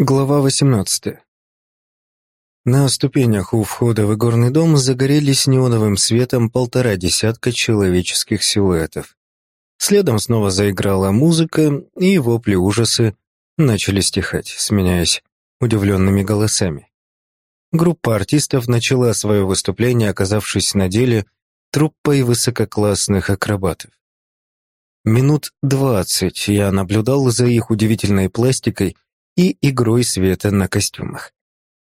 Глава 18. На ступенях у входа в игорный дом загорелись неоновым светом полтора десятка человеческих силуэтов. Следом снова заиграла музыка, и вопли ужасы начали стихать, сменяясь удивленными голосами. Группа артистов начала свое выступление, оказавшись на деле труппой высококлассных акробатов. Минут двадцать я наблюдал за их удивительной пластикой и игрой света на костюмах.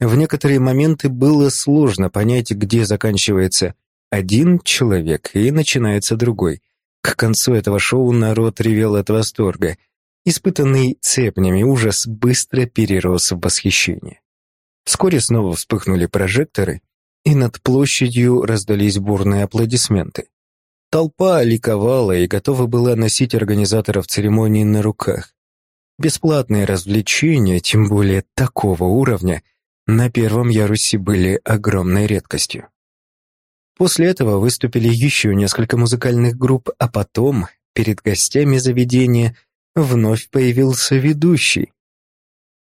В некоторые моменты было сложно понять, где заканчивается один человек и начинается другой. К концу этого шоу народ ревел от восторга. Испытанный цепнями ужас быстро перерос в восхищение. Вскоре снова вспыхнули прожекторы, и над площадью раздались бурные аплодисменты. Толпа ликовала и готова была носить организаторов церемонии на руках. Бесплатные развлечения, тем более такого уровня, на первом ярусе были огромной редкостью. После этого выступили еще несколько музыкальных групп, а потом, перед гостями заведения, вновь появился ведущий.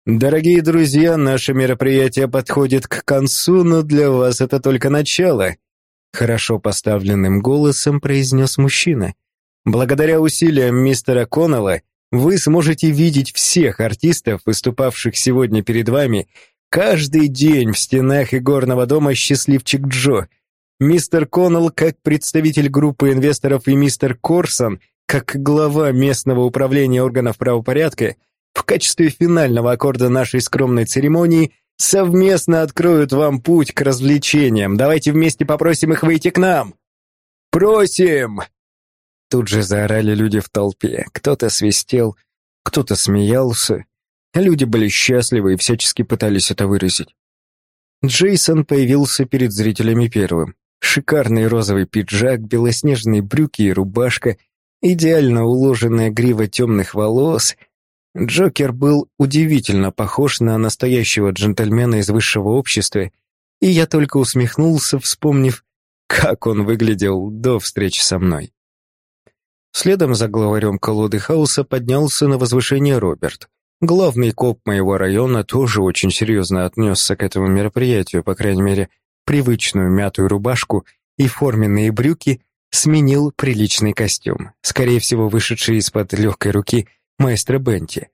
«Дорогие друзья, наше мероприятие подходит к концу, но для вас это только начало», хорошо поставленным голосом произнес мужчина. «Благодаря усилиям мистера Коннелла вы сможете видеть всех артистов, выступавших сегодня перед вами, каждый день в стенах игорного дома «Счастливчик Джо». Мистер Коннелл, как представитель группы инвесторов, и мистер Корсон, как глава местного управления органов правопорядка, в качестве финального аккорда нашей скромной церемонии совместно откроют вам путь к развлечениям. Давайте вместе попросим их выйти к нам. Просим! Тут же заорали люди в толпе. Кто-то свистел, кто-то смеялся. Люди были счастливы и всячески пытались это выразить. Джейсон появился перед зрителями первым. Шикарный розовый пиджак, белоснежные брюки и рубашка, идеально уложенная грива темных волос. Джокер был удивительно похож на настоящего джентльмена из высшего общества, и я только усмехнулся, вспомнив, как он выглядел до встречи со мной. Следом за главарем колоды хаоса поднялся на возвышение Роберт. Главный коп моего района тоже очень серьезно отнесся к этому мероприятию, по крайней мере, привычную мятую рубашку и форменные брюки сменил приличный костюм, скорее всего, вышедший из-под легкой руки маэстро Бенти.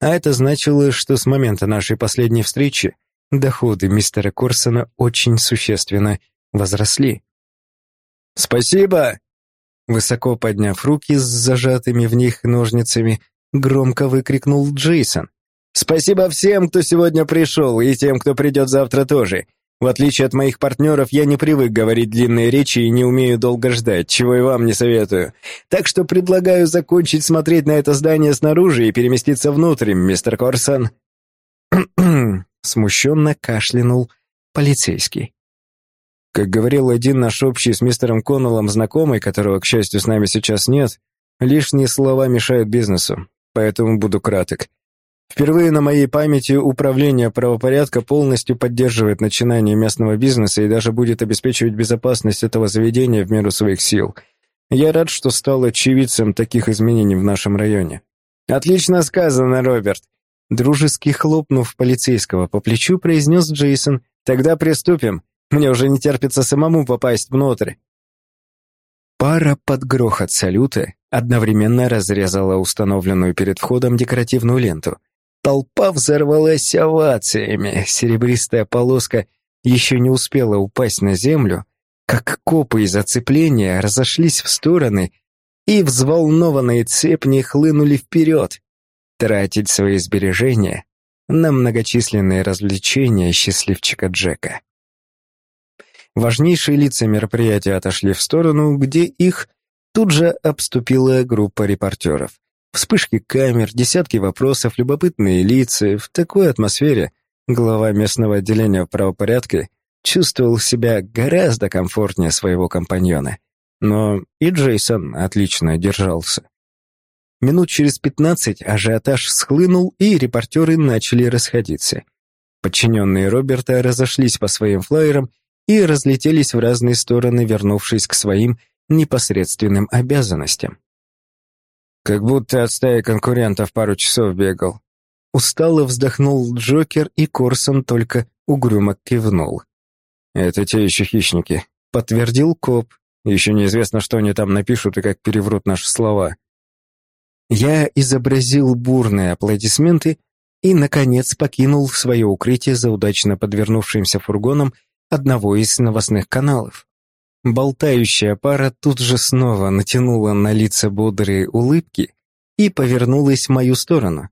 А это значило, что с момента нашей последней встречи доходы мистера Корсона очень существенно возросли. «Спасибо!» Высоко подняв руки с зажатыми в них ножницами, громко выкрикнул Джейсон. «Спасибо всем, кто сегодня пришел, и тем, кто придет завтра тоже. В отличие от моих партнеров, я не привык говорить длинные речи и не умею долго ждать, чего и вам не советую. Так что предлагаю закончить смотреть на это здание снаружи и переместиться внутрь, мистер Корсон». Смущенно кашлянул полицейский. Как говорил один наш общий с мистером Коннеллом знакомый, которого, к счастью, с нами сейчас нет, лишние слова мешают бизнесу, поэтому буду краток. Впервые на моей памяти управление правопорядка полностью поддерживает начинание местного бизнеса и даже будет обеспечивать безопасность этого заведения в меру своих сил. Я рад, что стал очевидцем таких изменений в нашем районе. Отлично сказано, Роберт. Дружески хлопнув полицейского по плечу, произнес Джейсон. Тогда приступим. Мне уже не терпится самому попасть внутрь. Пара под грохот салюта одновременно разрезала установленную перед входом декоративную ленту. Толпа взорвалась овациями. Серебристая полоска еще не успела упасть на землю, как копы из оцепления разошлись в стороны, и взволнованные цепни хлынули вперед, тратить свои сбережения на многочисленные развлечения счастливчика Джека. Важнейшие лица мероприятия отошли в сторону, где их тут же обступила группа репортеров. Вспышки камер, десятки вопросов, любопытные лица. В такой атмосфере глава местного отделения правопорядка чувствовал себя гораздо комфортнее своего компаньона. Но и Джейсон отлично держался. Минут через пятнадцать ажиотаж схлынул, и репортеры начали расходиться. Подчиненные Роберта разошлись по своим флайерам и разлетелись в разные стороны, вернувшись к своим непосредственным обязанностям. «Как будто от стаи конкурентов пару часов бегал», Устало вздохнул Джокер, и Корсон только угрюмо кивнул. «Это те еще хищники», — подтвердил коп. «Еще неизвестно, что они там напишут и как переврут наши слова». Я изобразил бурные аплодисменты и, наконец, покинул свое укрытие за удачно подвернувшимся фургоном одного из новостных каналов. Болтающая пара тут же снова натянула на лица бодрые улыбки и повернулась в мою сторону.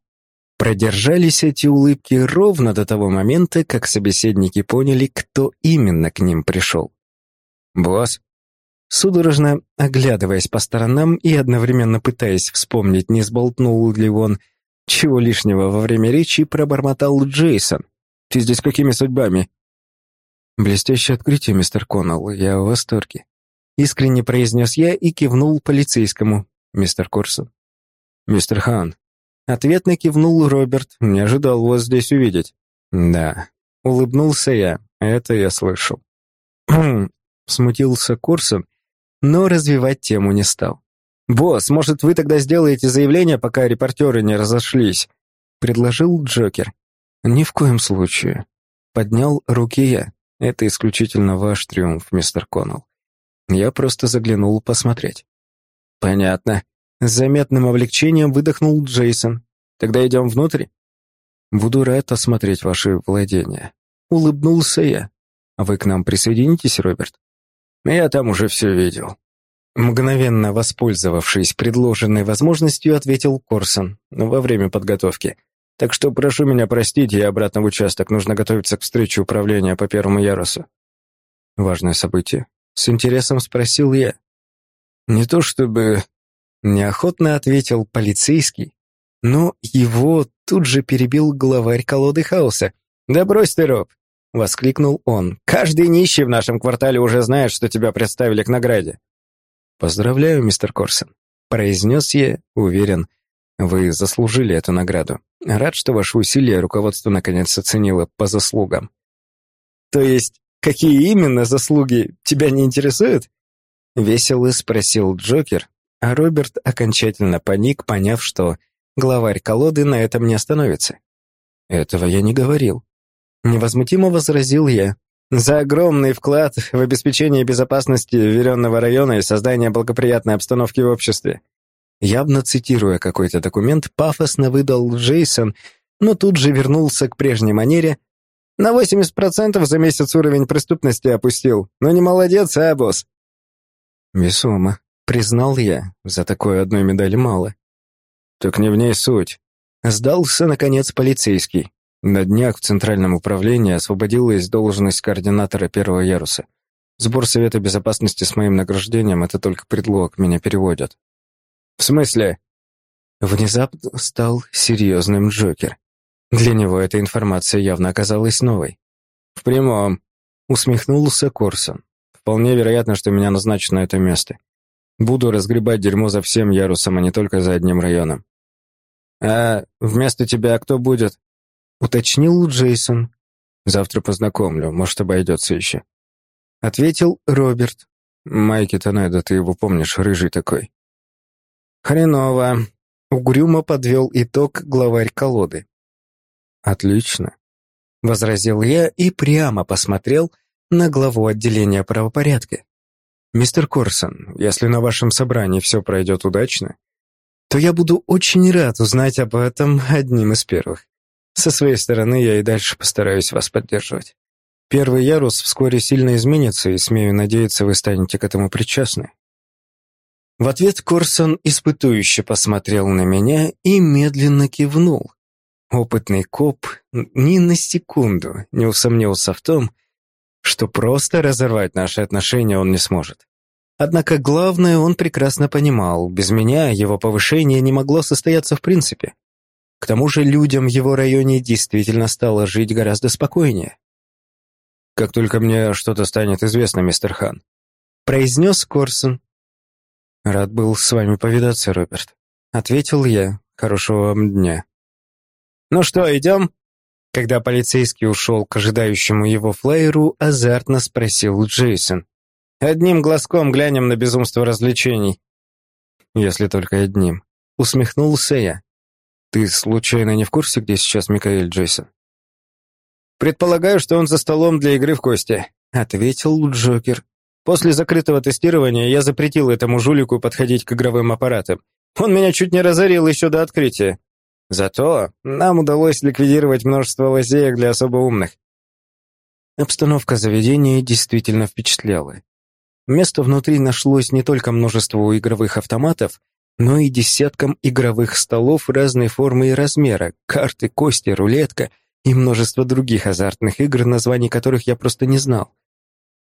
Продержались эти улыбки ровно до того момента, как собеседники поняли, кто именно к ним пришел. «Босс?» Судорожно оглядываясь по сторонам и одновременно пытаясь вспомнить, не сболтнул ли он чего лишнего во время речи, пробормотал Джейсон. «Ты здесь какими судьбами?» «Блестящее открытие, мистер Коннелл, я в восторге», — искренне произнес я и кивнул полицейскому, мистер Корсон. «Мистер Хан, Ответно кивнул Роберт. «Не ожидал вас здесь увидеть». «Да». Улыбнулся я. Это я слышал. Смутился Корсон, но развивать тему не стал. «Босс, может, вы тогда сделаете заявление, пока репортеры не разошлись?» предложил Джокер. «Ни в коем случае». Поднял руки я. «Это исключительно ваш триумф, мистер Коннелл. Я просто заглянул посмотреть». «Понятно. С заметным облегчением выдохнул Джейсон. «Тогда идем внутрь?» «Буду рад осмотреть ваши владения». Улыбнулся я. «А вы к нам присоединитесь, Роберт?» «Я там уже все видел». Мгновенно воспользовавшись предложенной возможностью, ответил Корсон во время подготовки. «Так что прошу меня простить, я обратно в участок. Нужно готовиться к встрече управления по первому ярусу». «Важное событие?» С интересом спросил я. «Не то чтобы Неохотно ответил полицейский, но его тут же перебил главарь колоды хаоса. «Да брось ты, Роб!» — воскликнул он. «Каждый нищий в нашем квартале уже знает, что тебя представили к награде». «Поздравляю, мистер Корсон», — произнес я, уверен. «Вы заслужили эту награду. Рад, что ваши усилия руководство наконец оценило по заслугам». «То есть, какие именно заслуги тебя не интересуют?» — весело спросил Джокер, а Роберт окончательно паник, поняв, что главарь колоды на этом не остановится. Этого я не говорил. Невозмутимо возразил я. За огромный вклад в обеспечение безопасности веренного района и создание благоприятной обстановки в обществе. Явно цитируя какой-то документ, пафосно выдал Джейсон, но тут же вернулся к прежней манере. На 80% за месяц уровень преступности опустил. Ну не молодец, а, босс? Весомо. Признал я, за такое одной медали мало. Так не в ней суть. Сдался, наконец, полицейский. На днях в Центральном управлении освободилась должность координатора первого яруса. Сбор Совета Безопасности с моим награждением — это только предлог, меня переводят. В смысле? Внезапно стал серьезным Джокер. Для него эта информация явно оказалась новой. В прямом. Усмехнулся Корсон. Вполне вероятно, что меня назначат на это место. Буду разгребать дерьмо за всем ярусом, а не только за одним районом. А вместо тебя кто будет? уточнил Джейсон. Завтра познакомлю, может, обойдется еще. Ответил Роберт. Майки Тонедо, ты его помнишь, рыжий такой. Хреново. Угрюмо подвел итог главарь колоды. Отлично, возразил я и прямо посмотрел на главу отделения правопорядка. «Мистер Корсон, если на вашем собрании все пройдет удачно, то я буду очень рад узнать об этом одним из первых. Со своей стороны я и дальше постараюсь вас поддерживать. Первый ярус вскоре сильно изменится, и, смею надеяться, вы станете к этому причастны». В ответ Корсон испытующе посмотрел на меня и медленно кивнул. Опытный коп ни на секунду не усомнился в том, что просто разорвать наши отношения он не сможет. Однако главное он прекрасно понимал, без меня его повышение не могло состояться в принципе. К тому же людям в его районе действительно стало жить гораздо спокойнее. «Как только мне что-то станет известно, мистер Хан», — произнес Корсон. «Рад был с вами повидаться, Роберт», — ответил я. «Хорошего вам дня». «Ну что, идем?» Когда полицейский ушел к ожидающему его флайеру, азартно спросил Джейсон. «Одним глазком глянем на безумство развлечений». «Если только одним», — усмехнулся я. Ты случайно не в курсе, где сейчас Микаэль Джейсон? Предполагаю, что он за столом для игры в кости, ответил Джокер. После закрытого тестирования я запретил этому жулику подходить к игровым аппаратам. Он меня чуть не разорил еще до открытия. Зато нам удалось ликвидировать множество лазеек для особо умных. Обстановка заведения действительно впечатляла. Место внутри нашлось не только множеству игровых автоматов, но и десяткам игровых столов разной формы и размера, карты, кости, рулетка и множество других азартных игр, названий которых я просто не знал.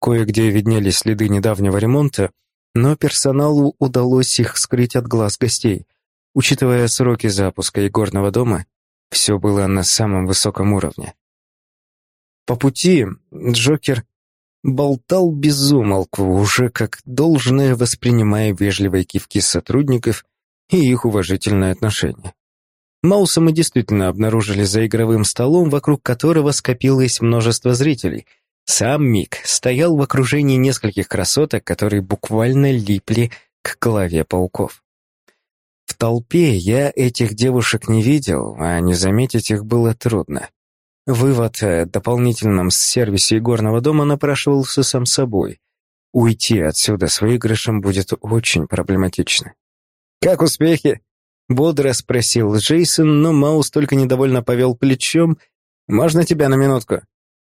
Кое-где виднелись следы недавнего ремонта, но персоналу удалось их скрыть от глаз гостей. Учитывая сроки запуска игорного дома, все было на самом высоком уровне. По пути Джокер болтал без умолку, уже как должное воспринимая вежливые кивки сотрудников и их уважительное отношение. Мауса мы действительно обнаружили за игровым столом, вокруг которого скопилось множество зрителей. Сам Мик стоял в окружении нескольких красоток, которые буквально липли к голове пауков. В толпе я этих девушек не видел, а не заметить их было трудно. Вывод о дополнительном сервисе игорного дома напрашивался сам собой. Уйти отсюда с выигрышем будет очень проблематично. «Как успехи?» — бодро спросил Джейсон, но Маус только недовольно повел плечом. «Можно тебя на минутку?»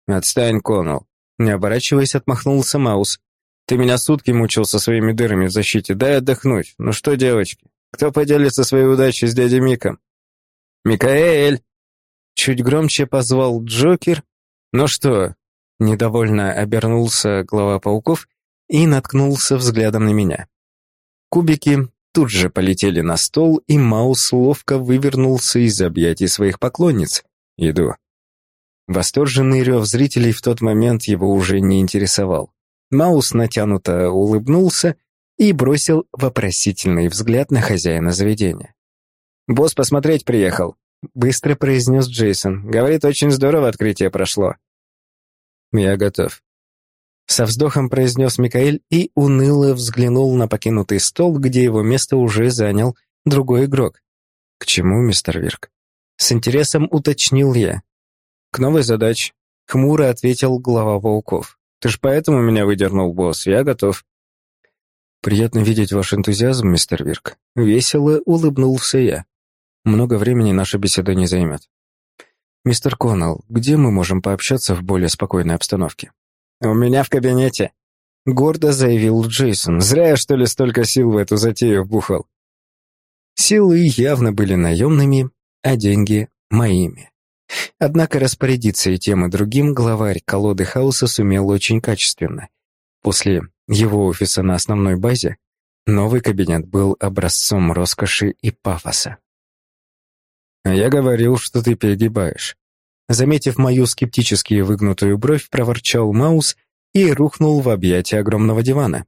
«Отстань, Коннелл». Не оборачиваясь, отмахнулся Маус. «Ты меня сутки мучил со своими дырами в защите. Дай отдохнуть. Ну что, девочки, кто поделится своей удачей с дядей Миком?» «Микаэль!» Чуть громче позвал Джокер. «Ну что?» Недовольно обернулся глава пауков и наткнулся взглядом на меня. Кубики тут же полетели на стол, и Маус ловко вывернулся из объятий своих поклонниц. «Иду». Восторженный рев зрителей в тот момент его уже не интересовал. Маус натянуто улыбнулся и бросил вопросительный взгляд на хозяина заведения. «Босс посмотреть приехал», быстро произнес Джейсон. Говорит, очень здорово открытие прошло. Я готов. Со вздохом произнес Микаэль и уныло взглянул на покинутый стол, где его место уже занял другой игрок. К чему, мистер Вирк? С интересом уточнил я. К новой задаче. Хмуро ответил глава пауков. Ты ж поэтому меня выдернул, босс. Я готов. Приятно видеть ваш энтузиазм, мистер Вирк. Весело улыбнулся я. Много времени наша беседа не займет. Мистер Коннелл, где мы можем пообщаться в более спокойной обстановке? У меня в кабинете, гордо заявил Джейсон. Зря я что ли столько сил в эту затею вбухал. Силы явно были наемными, а деньги моими. Однако распорядиться и тем и другим главарь колоды хаоса сумел очень качественно. После его офиса на основной базе новый кабинет был образцом роскоши и пафоса. Я говорил, что ты перегибаешь. Заметив мою скептически выгнутую бровь, проворчал Маус и рухнул в объятия огромного дивана.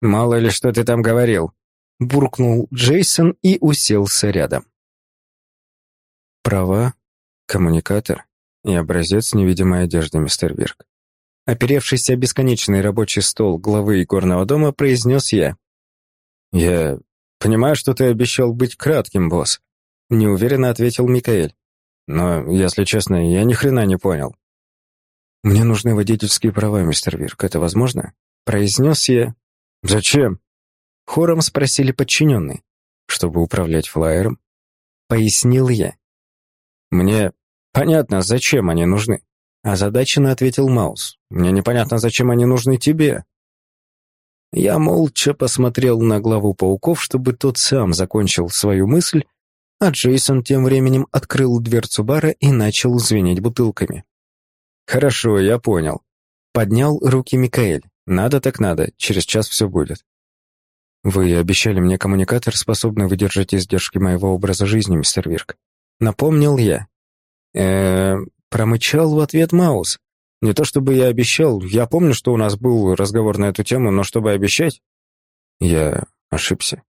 «Мало ли, что ты там говорил», — буркнул Джейсон и уселся рядом. «Права, коммуникатор и образец невидимой одежды, мистер Вирк». Оперевшись о бесконечный рабочий стол главы игорного дома, произнес я. «Я понимаю, что ты обещал быть кратким, босс, неуверенно ответил Микаэль. Но, если честно, я ни хрена не понял. Мне нужны водительские права, мистер Вирк. Это возможно? произнес я. Зачем? хором спросили подчиненные. Чтобы управлять флайером, пояснил я. Мне понятно, зачем они нужны, озадаченно ответил Маус. Мне непонятно, зачем они нужны тебе. Я молча посмотрел на главу пауков, чтобы тот сам закончил свою мысль, а Джейсон тем временем открыл дверцу бара и начал звенеть бутылками. «Хорошо, я понял». Поднял руки Микаэль. «Надо так надо, через час все будет». «Вы обещали мне коммуникатор, способный выдержать издержки моего образа жизни, мистер Вирк». Напомнил я. Э промычал в ответ Маус. «Не то чтобы я обещал, я помню, что у нас был разговор на эту тему, но чтобы обещать...» Я ошибся.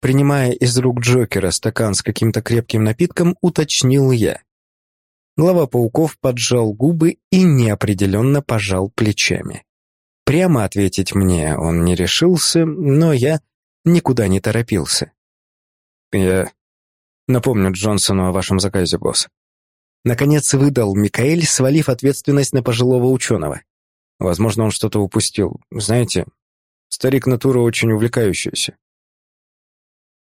Принимая из рук Джокера стакан с каким-то крепким напитком, уточнил я. Глава пауков поджал губы и неопределенно пожал плечами. Прямо ответить мне он не решился, но я никуда не торопился. Я Напомню Джонсону о вашем заказе, босс. Наконец выдал Микаэль, свалив ответственность на пожилого ученого. Возможно, он что-то упустил. Знаете, старик натура очень увлекающаяся.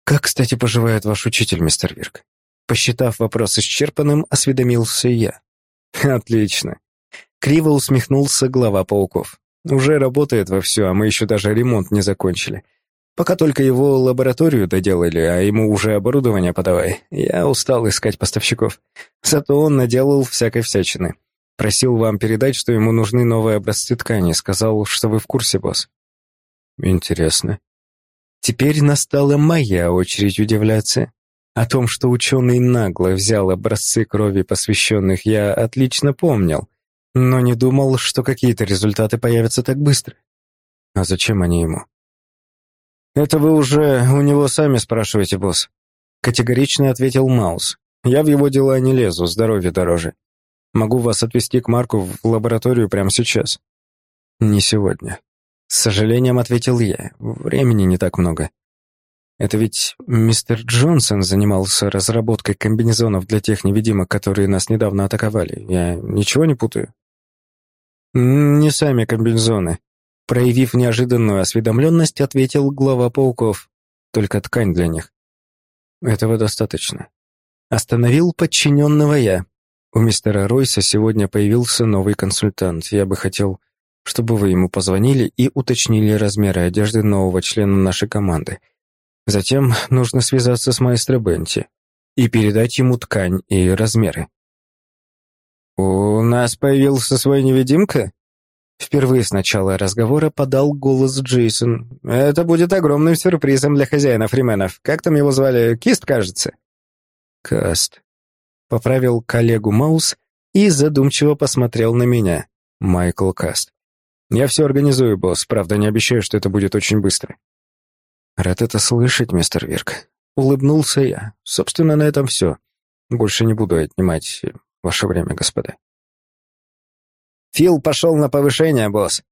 «Как, кстати, поживает ваш учитель, мистер Вирк?» Посчитав вопрос исчерпанным, осведомился я. «Отлично». Криво усмехнулся глава пауков. «Уже работает вовсю, а мы еще даже ремонт не закончили. Пока только его лабораторию доделали, а ему уже оборудование подавай. Я устал искать поставщиков. Зато он наделал всякой всячины. Просил вам передать, что ему нужны новые образцы ткани. Сказал, что вы в курсе, босс. Интересно. Теперь настала моя очередь удивляться. О том, что ученый нагло взял образцы крови посвященных, я отлично помнил, но не думал, что какие-то результаты появятся так быстро. А зачем они ему? «Это вы уже у него сами спрашиваете, босс», — категорично ответил Маус. «Я в его дела не лезу, здоровье дороже. Могу вас отвезти к Марку в лабораторию прямо сейчас». «Не сегодня». С сожалением ответил я. Времени не так много. Это ведь мистер Джонсон занимался разработкой комбинезонов для тех невидимок, которые нас недавно атаковали. Я ничего не путаю? Не сами комбинезоны, Проявив неожиданную осведомленность, ответил глава пауков. Только ткань для них. Этого достаточно. Остановил подчиненного я. У мистера Ройса сегодня появился новый консультант. Я бы хотел, чтобы вы ему позвонили и уточнили размеры одежды нового члена нашей команды. Затем нужно связаться с маэстро Бенти и передать ему ткань и размеры. «У нас появился свой невидимка?» Впервые с начала разговора подал голос Джейсон. «Это будет огромным сюрпризом для хозяина Фрименов. Как там его звали? Кист, кажется?» «Каст», — поправил коллегу Маус и задумчиво посмотрел на меня. Майкл Каст. «Я все организую, босс. Правда, не обещаю, что это будет очень быстро». «Рад это слышать, мистер Вирк». Улыбнулся я. «Собственно, на этом все. Больше не буду отнимать ваше время, господа». «Фил пошел на повышение, босс».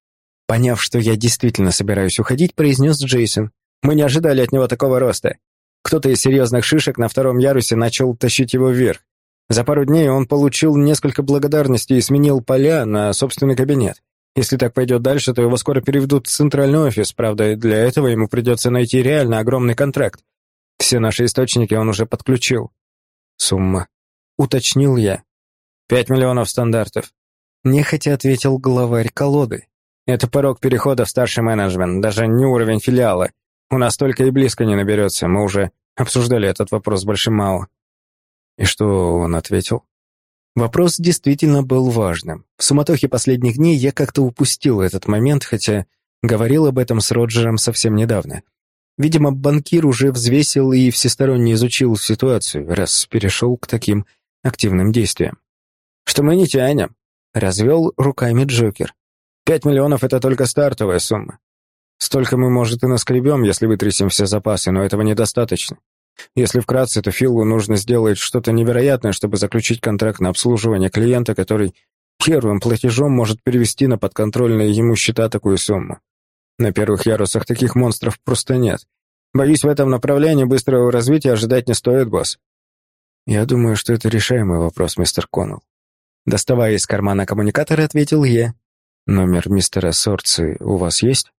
Поняв, что я действительно собираюсь уходить, произнес Джейсон. «Мы не ожидали от него такого роста. Кто-то из серьезных шишек на втором ярусе начал тащить его вверх. За пару дней он получил несколько благодарностей и сменил поля на собственный кабинет. Если так пойдет дальше, то его скоро переведут в центральный офис, правда, для этого ему придется найти реально огромный контракт. Все наши источники он уже подключил. Сумма. Уточнил я. Пять миллионов стандартов. Нехотя ответил главарь колоды. Это порог перехода в старший менеджмент, даже не уровень филиала. У нас только и близко не наберется, мы уже обсуждали этот вопрос с Большим Мао. И что он ответил? Вопрос действительно был важным. В суматохе последних дней я как-то упустил этот момент, хотя говорил об этом с Роджером совсем недавно. Видимо, банкир уже взвесил и всесторонне изучил ситуацию, раз перешел к таким активным действиям. «Что мы не тянем?» Развел руками Джокер. «Пять миллионов — это только стартовая сумма. Столько мы, может, и наскребем, если вытрясем все запасы, но этого недостаточно. Если вкратце, то Филу нужно сделать что-то невероятное, чтобы заключить контракт на обслуживание клиента, который первым платежом может перевести на подконтрольные ему счета такую сумму. На первых ярусах таких монстров просто нет. Боюсь, в этом направлении быстрого развития ожидать не стоит, босс. Я думаю, что это решаемый вопрос, мистер Коннелл. Доставая из кармана коммуникатор, ответил я. «Номер мистера Сорци у вас есть?»